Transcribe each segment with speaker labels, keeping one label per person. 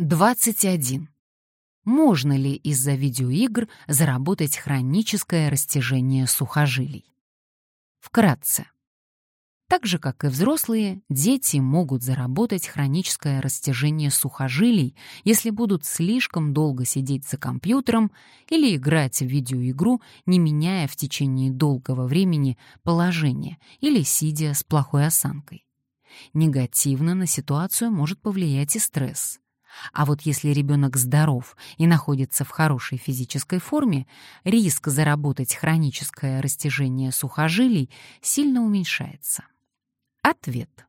Speaker 1: 21. Можно ли из-за видеоигр заработать хроническое растяжение сухожилий? Вкратце. Так же, как и взрослые, дети могут заработать хроническое растяжение сухожилий, если будут слишком долго сидеть за компьютером или играть в видеоигру, не меняя в течение долгого времени положение или сидя с плохой осанкой. Негативно на ситуацию может повлиять и стресс. А вот если ребенок здоров и находится в хорошей физической форме, риск заработать хроническое растяжение сухожилий сильно уменьшается. Ответ.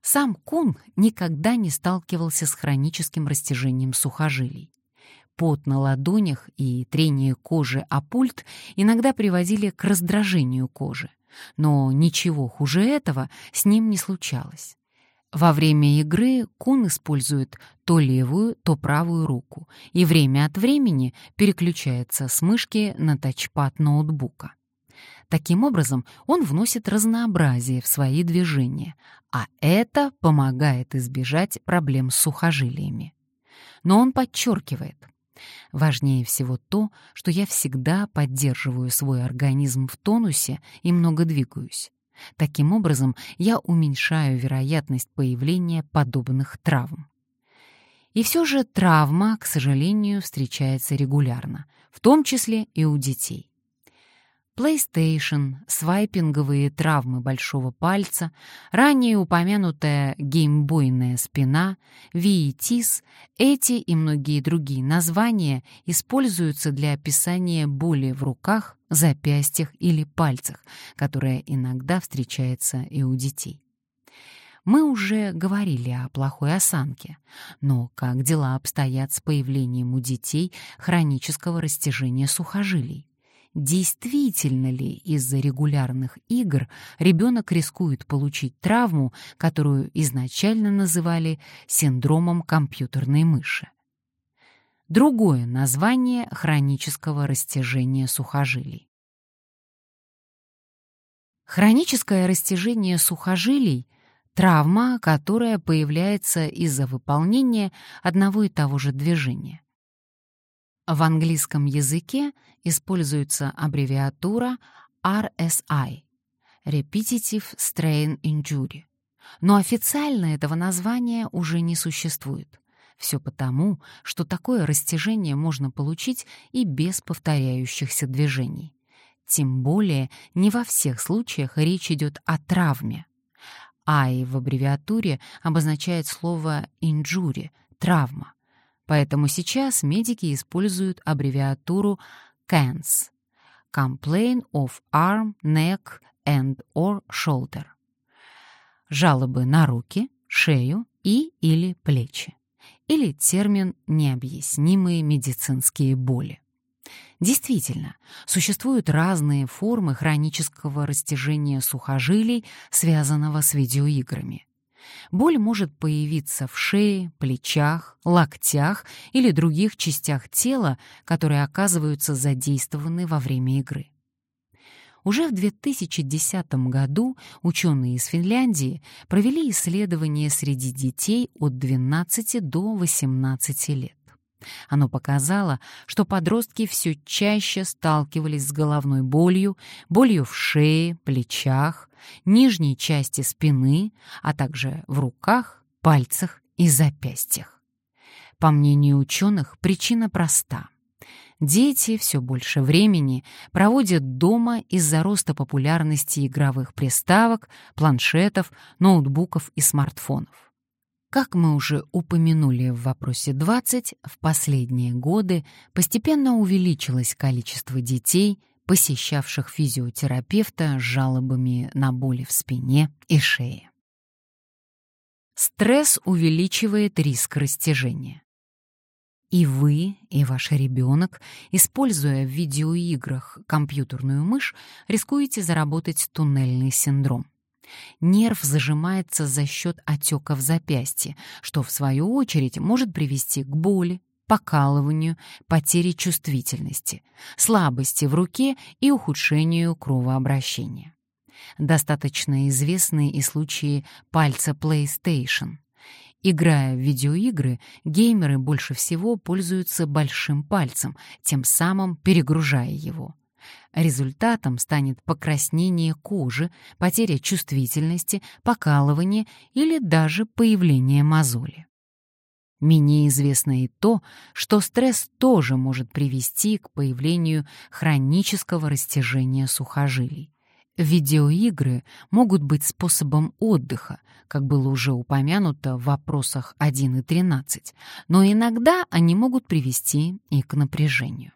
Speaker 1: Сам Кун никогда не сталкивался с хроническим растяжением сухожилий. Пот на ладонях и трение кожи о пульт иногда приводили к раздражению кожи, но ничего хуже этого с ним не случалось. Во время игры Кун использует то левую, то правую руку и время от времени переключается с мышки на тачпад ноутбука. Таким образом, он вносит разнообразие в свои движения, а это помогает избежать проблем с сухожилиями. Но он подчеркивает, важнее всего то, что я всегда поддерживаю свой организм в тонусе и много двигаюсь. Таким образом, я уменьшаю вероятность появления подобных травм. И все же травма, к сожалению, встречается регулярно, в том числе и у детей. PlayStation, свайпинговые травмы большого пальца, ранее упомянутая геймбойная спина, виетиз, эти и многие другие названия используются для описания боли в руках, запястьях или пальцах, которая иногда встречается и у детей. Мы уже говорили о плохой осанке, но как дела обстоят с появлением у детей хронического растяжения сухожилий? Действительно ли из-за регулярных игр ребенок рискует получить травму, которую изначально называли синдромом компьютерной мыши. Другое название хронического растяжения сухожилий. Хроническое растяжение сухожилий — травма, которая появляется из-за выполнения одного и того же движения. В английском языке используется аббревиатура RSI — Repetitive Strain Injury. Но официально этого названия уже не существует. Все потому, что такое растяжение можно получить и без повторяющихся движений. Тем более не во всех случаях речь идет о травме. I в аббревиатуре обозначает слово injury — травма. Поэтому сейчас медики используют аббревиатуру CANS — Complaint of Arm, Neck and or Shoulder. Жалобы на руки, шею и или плечи. Или термин «необъяснимые медицинские боли». Действительно, существуют разные формы хронического растяжения сухожилий, связанного с видеоиграми. Боль может появиться в шее, плечах, локтях или других частях тела, которые оказываются задействованы во время игры. Уже в 2010 году ученые из Финляндии провели исследование среди детей от 12 до 18 лет. Оно показало, что подростки все чаще сталкивались с головной болью, болью в шее, плечах, нижней части спины, а также в руках, пальцах и запястьях. По мнению ученых, причина проста. Дети все больше времени проводят дома из-за роста популярности игровых приставок, планшетов, ноутбуков и смартфонов. Как мы уже упомянули в вопросе 20, в последние годы постепенно увеличилось количество детей, посещавших физиотерапевта с жалобами на боли в спине и шее. Стресс увеличивает риск растяжения. И вы, и ваш ребенок, используя в видеоиграх компьютерную мышь, рискуете заработать туннельный синдром. Нерв зажимается за счет отека в запястье, что в свою очередь может привести к боли, покалыванию, потере чувствительности, слабости в руке и ухудшению кровообращения. Достаточно известны и случаи пальца PlayStation. Играя в видеоигры, геймеры больше всего пользуются большим пальцем, тем самым перегружая его. Результатом станет покраснение кожи, потеря чувствительности, покалывание или даже появление мозоли. Менее известно и то, что стресс тоже может привести к появлению хронического растяжения сухожилий. Видеоигры могут быть способом отдыха, как было уже упомянуто в вопросах 1 и 13, но иногда они могут привести и к напряжению.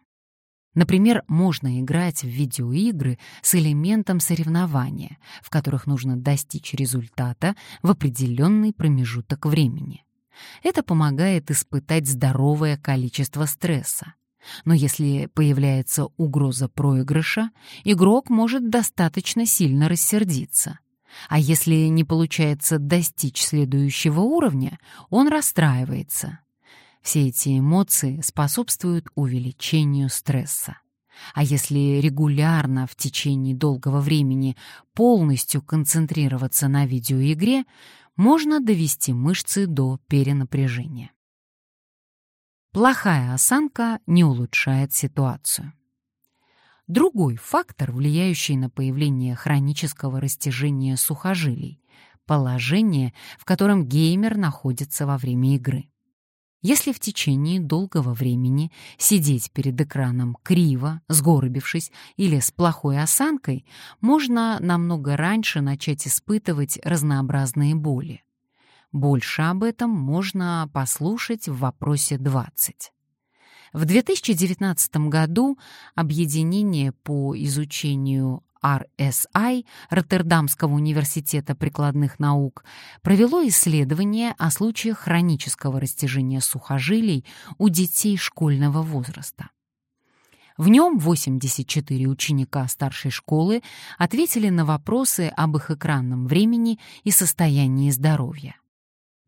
Speaker 1: Например, можно играть в видеоигры с элементом соревнования, в которых нужно достичь результата в определенный промежуток времени. Это помогает испытать здоровое количество стресса. Но если появляется угроза проигрыша, игрок может достаточно сильно рассердиться. А если не получается достичь следующего уровня, он расстраивается. Все эти эмоции способствуют увеличению стресса. А если регулярно в течение долгого времени полностью концентрироваться на видеоигре, можно довести мышцы до перенапряжения. Плохая осанка не улучшает ситуацию. Другой фактор, влияющий на появление хронического растяжения сухожилий — положение, в котором геймер находится во время игры. Если в течение долгого времени сидеть перед экраном криво, сгорбившись или с плохой осанкой, можно намного раньше начать испытывать разнообразные боли. Больше об этом можно послушать в вопросе 20. В 2019 году объединение по изучению RSI Роттердамского университета прикладных наук провело исследование о случаях хронического растяжения сухожилий у детей школьного возраста. В нем 84 ученика старшей школы ответили на вопросы об их экранном времени и состоянии здоровья.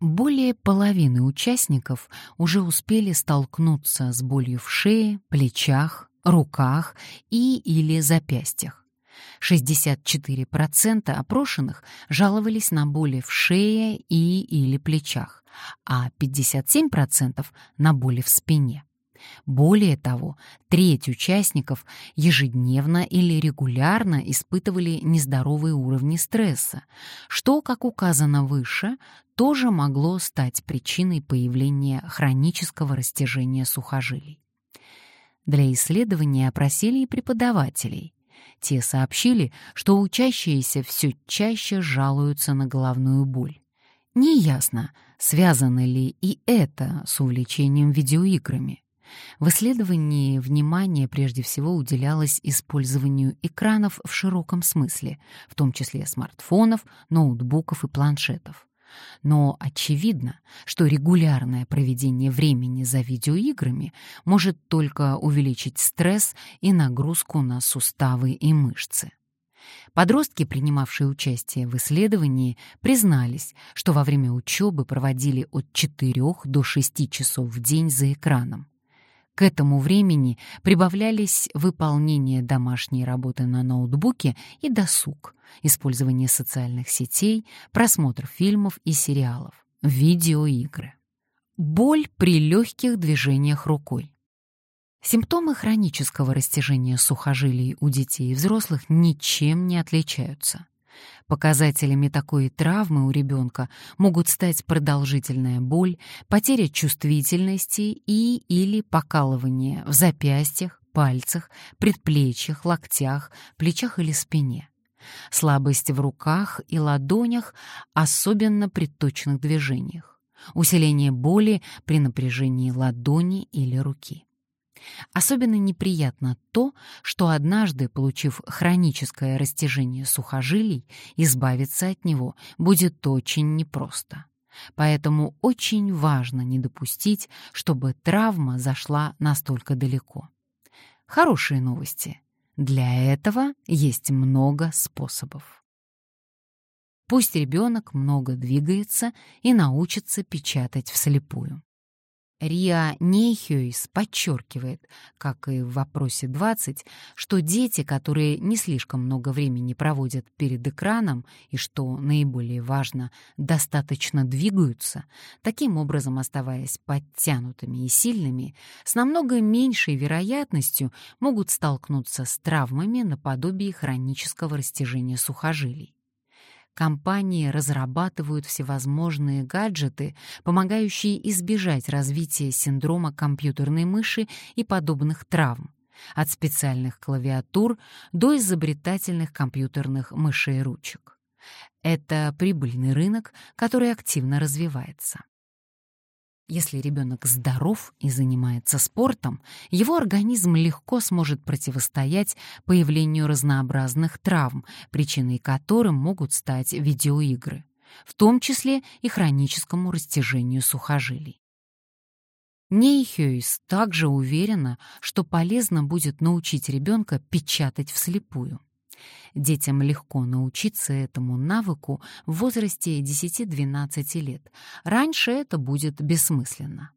Speaker 1: Более половины участников уже успели столкнуться с болью в шее, плечах, руках и или запястьях. 64% опрошенных жаловались на боли в шее и или плечах, а 57% на боли в спине. Более того, треть участников ежедневно или регулярно испытывали нездоровые уровни стресса, что, как указано выше, тоже могло стать причиной появления хронического растяжения сухожилий. Для исследования опросили и преподавателей. Те сообщили, что учащиеся все чаще жалуются на головную боль. Неясно, связано ли и это с увлечением видеоиграми. В исследовании внимание прежде всего уделялось использованию экранов в широком смысле, в том числе смартфонов, ноутбуков и планшетов. Но очевидно, что регулярное проведение времени за видеоиграми может только увеличить стресс и нагрузку на суставы и мышцы. Подростки, принимавшие участие в исследовании, признались, что во время учебы проводили от 4 до 6 часов в день за экраном. К этому времени прибавлялись выполнение домашней работы на ноутбуке и досуг, использование социальных сетей, просмотр фильмов и сериалов, видеоигры. Боль при легких движениях рукой. Симптомы хронического растяжения сухожилий у детей и взрослых ничем не отличаются. Показателями такой травмы у ребенка могут стать продолжительная боль, потеря чувствительности и или покалывание в запястьях, пальцах, предплечьях, локтях, плечах или спине. Слабость в руках и ладонях, особенно при точных движениях. Усиление боли при напряжении ладони или руки. Особенно неприятно то, что однажды, получив хроническое растяжение сухожилий, избавиться от него будет очень непросто. Поэтому очень важно не допустить, чтобы травма зашла настолько далеко. Хорошие новости. Для этого есть много способов. Пусть ребенок много двигается и научится печатать вслепую. Риа Нейхюйс подчеркивает, как и в вопросе 20, что дети, которые не слишком много времени проводят перед экраном и, что наиболее важно, достаточно двигаются, таким образом оставаясь подтянутыми и сильными, с намного меньшей вероятностью могут столкнуться с травмами наподобие хронического растяжения сухожилий компании разрабатывают всевозможные гаджеты, помогающие избежать развития синдрома компьютерной мыши и подобных травм, от специальных клавиатур до изобретательных компьютерных мышей ручек. Это прибыльный рынок, который активно развивается. Если ребенок здоров и занимается спортом, его организм легко сможет противостоять появлению разнообразных травм, причиной которым могут стать видеоигры, в том числе и хроническому растяжению сухожилий. Нейхюйс также уверена, что полезно будет научить ребенка печатать вслепую. Детям легко научиться этому навыку в возрасте 10-12 лет. Раньше это будет бессмысленно.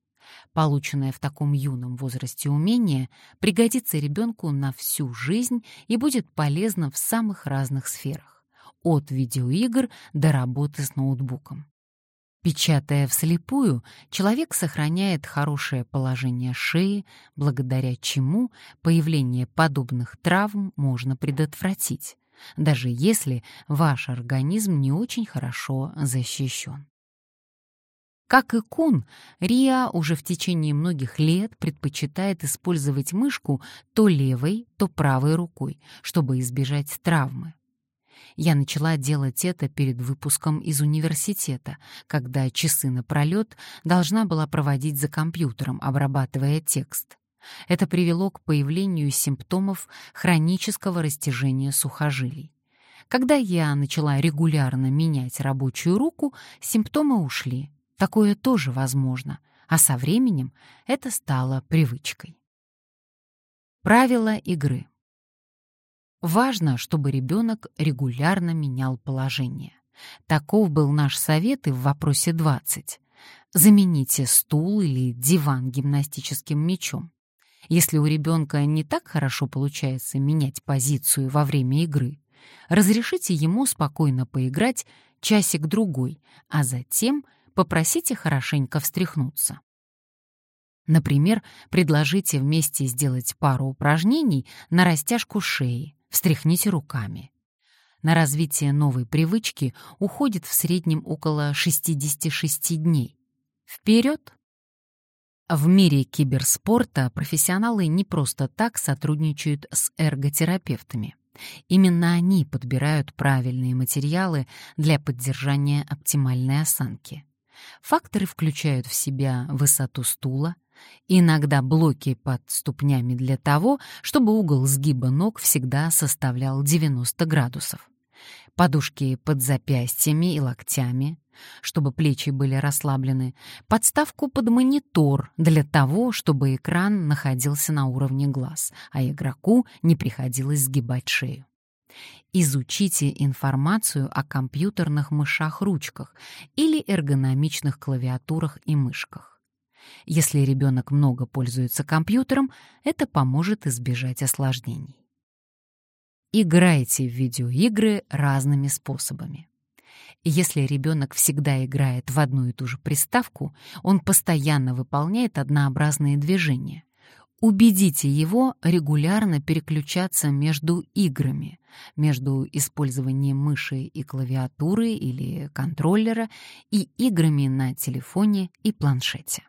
Speaker 1: Полученное в таком юном возрасте умение пригодится ребенку на всю жизнь и будет полезно в самых разных сферах, от видеоигр до работы с ноутбуком. Печатая вслепую, человек сохраняет хорошее положение шеи, благодаря чему появление подобных травм можно предотвратить, даже если ваш организм не очень хорошо защищен. Как и Кун, Риа уже в течение многих лет предпочитает использовать мышку то левой, то правой рукой, чтобы избежать травмы. Я начала делать это перед выпуском из университета, когда часы напролет должна была проводить за компьютером, обрабатывая текст. Это привело к появлению симптомов хронического растяжения сухожилий. Когда я начала регулярно менять рабочую руку, симптомы ушли. Такое тоже возможно, а со временем это стало привычкой. Правила игры. Важно, чтобы ребенок регулярно менял положение. Таков был наш совет и в вопросе 20. Замените стул или диван гимнастическим мячом. Если у ребенка не так хорошо получается менять позицию во время игры, разрешите ему спокойно поиграть часик-другой, а затем попросите хорошенько встряхнуться. Например, предложите вместе сделать пару упражнений на растяжку шеи, встряхните руками. На развитие новой привычки уходит в среднем около 66 дней. Вперед! В мире киберспорта профессионалы не просто так сотрудничают с эрготерапевтами. Именно они подбирают правильные материалы для поддержания оптимальной осанки. Факторы включают в себя высоту стула, Иногда блоки под ступнями для того, чтобы угол сгиба ног всегда составлял 90 градусов. Подушки под запястьями и локтями, чтобы плечи были расслаблены, подставку под монитор для того, чтобы экран находился на уровне глаз, а игроку не приходилось сгибать шею. Изучите информацию о компьютерных мышах-ручках или эргономичных клавиатурах и мышках. Если ребенок много пользуется компьютером, это поможет избежать осложнений. Играйте в видеоигры разными способами. Если ребенок всегда играет в одну и ту же приставку, он постоянно выполняет однообразные движения. Убедите его регулярно переключаться между играми, между использованием мыши и клавиатуры или контроллера и играми на телефоне и планшете.